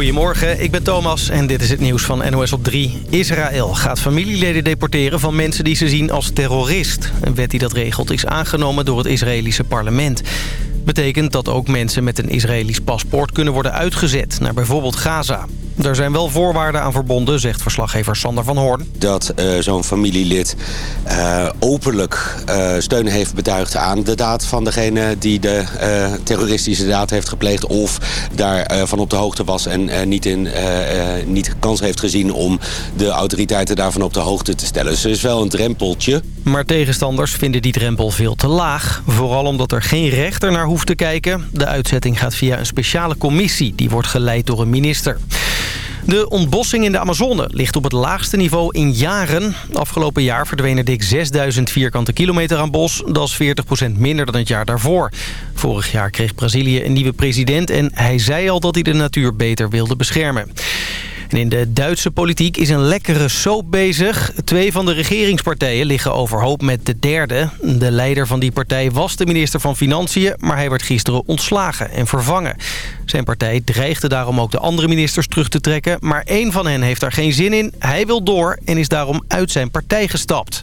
Goedemorgen, ik ben Thomas en dit is het nieuws van NOS op 3. Israël gaat familieleden deporteren van mensen die ze zien als terrorist. Een wet die dat regelt is aangenomen door het Israëlische parlement. Betekent dat ook mensen met een Israëlisch paspoort kunnen worden uitgezet naar bijvoorbeeld Gaza. Er zijn wel voorwaarden aan verbonden, zegt verslaggever Sander van Hoorn. Dat uh, zo'n familielid uh, openlijk uh, steun heeft betuigd aan de daad van degene die de terroristische daad heeft gepleegd. Of daarvan op de hoogte was en niet, in, niet kans heeft gezien om de autoriteiten daarvan op de hoogte te stellen. Dus er is wel een drempeltje. Maar tegenstanders vinden die drempel veel te laag. Vooral omdat er geen rechter naar hoeft te kijken. De uitzetting gaat via een speciale commissie. Die wordt geleid door een minister. De ontbossing in de Amazone ligt op het laagste niveau in jaren. Afgelopen jaar verdwenen dik 6000 vierkante kilometer aan bos. Dat is 40% minder dan het jaar daarvoor. Vorig jaar kreeg Brazilië een nieuwe president... en hij zei al dat hij de natuur beter wilde beschermen. In de Duitse politiek is een lekkere soap bezig. Twee van de regeringspartijen liggen overhoop met de derde. De leider van die partij was de minister van Financiën... maar hij werd gisteren ontslagen en vervangen. Zijn partij dreigde daarom ook de andere ministers terug te trekken... maar één van hen heeft daar geen zin in. Hij wil door en is daarom uit zijn partij gestapt.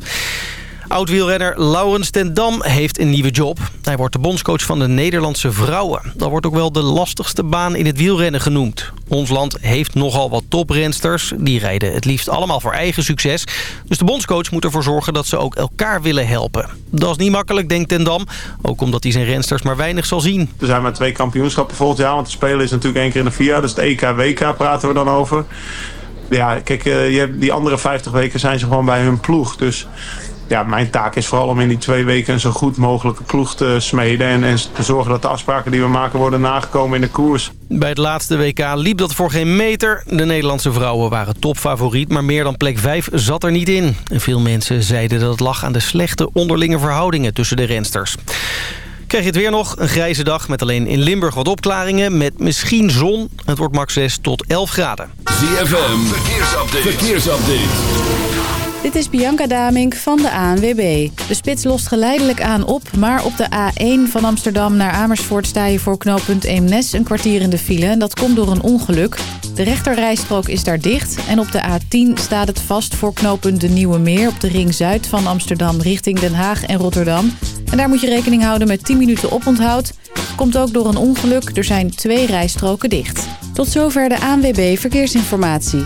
Oud-wielrenner Laurens ten Dam heeft een nieuwe job. Hij wordt de bondscoach van de Nederlandse vrouwen. Dat wordt ook wel de lastigste baan in het wielrennen genoemd. Ons land heeft nogal wat toprensters. Die rijden het liefst allemaal voor eigen succes. Dus de bondscoach moet ervoor zorgen dat ze ook elkaar willen helpen. Dat is niet makkelijk, denkt ten Dam. Ook omdat hij zijn rensters maar weinig zal zien. Er zijn maar twee kampioenschappen volgend jaar. Want de Spelen is natuurlijk één keer in de vier. Dus het EK, WK praten we dan over. Ja, kijk, eh, die andere 50 weken zijn ze gewoon bij hun ploeg. Dus ja, mijn taak is vooral om in die twee weken een zo goed mogelijke ploeg te smeden. En, en te zorgen dat de afspraken die we maken worden nagekomen in de koers. Bij het laatste WK liep dat voor geen meter. De Nederlandse vrouwen waren topfavoriet, maar meer dan plek 5 zat er niet in. En veel mensen zeiden dat het lag aan de slechte onderlinge verhoudingen tussen de rensters. Krijg je het weer nog? Een grijze dag met alleen in Limburg wat opklaringen. Met misschien zon. Het wordt max 6 tot 11 graden. ZFM, verkeersupdate. verkeersupdate. Dit is Bianca Damink van de ANWB. De spits lost geleidelijk aan op, maar op de A1 van Amsterdam naar Amersfoort... sta je voor knooppunt Eemnes een kwartier in de file. En dat komt door een ongeluk. De rechterrijstrook is daar dicht. En op de A10 staat het vast voor knooppunt De Nieuwe Meer... op de ring zuid van Amsterdam richting Den Haag en Rotterdam. En daar moet je rekening houden met 10 minuten oponthoud. Komt ook door een ongeluk. Er zijn twee rijstroken dicht. Tot zover de ANWB Verkeersinformatie.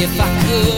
If I could,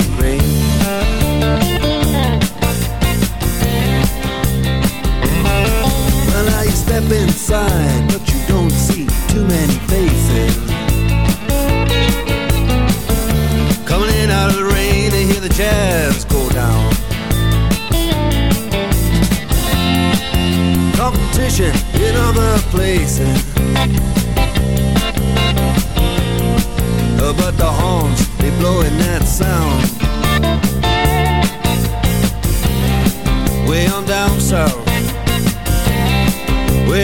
inside, but you don't see too many faces. Coming in out of the rain to hear the jazz go down. Competition in other places. But the horns, they blowing that sound. Way on down south.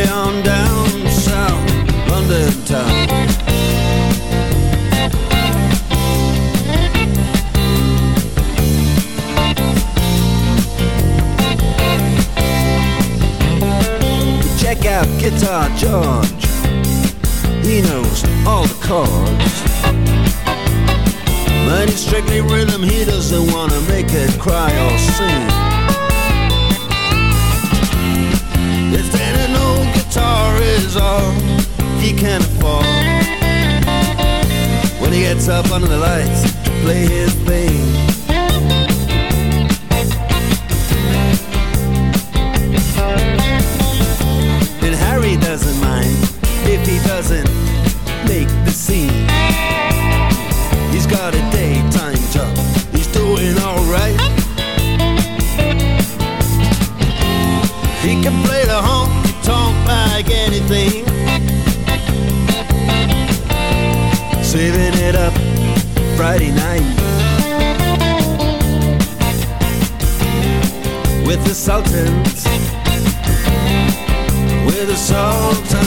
On down south, London town. Check out Guitar George. He knows all the chords. But it's strictly rhythm, he doesn't wanna make it cry or sing. Old guitar is all he can afford. When he gets up under the lights to play his thing. And Harry doesn't mind if he doesn't Friday with the Sultans, with the Sultans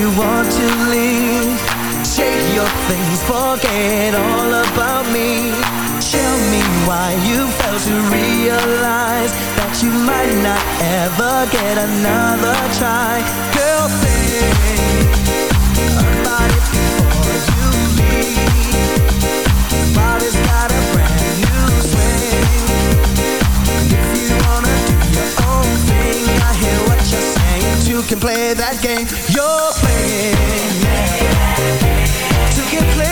Want to leave Take your things, forget all about me. Tell me why you fail to realize That you might not ever get another try. Girl, think about it before you leave. Body's got a brand new swing If you wanna do your own thing I hear what you're saying. Two can play that game. You're way to get played.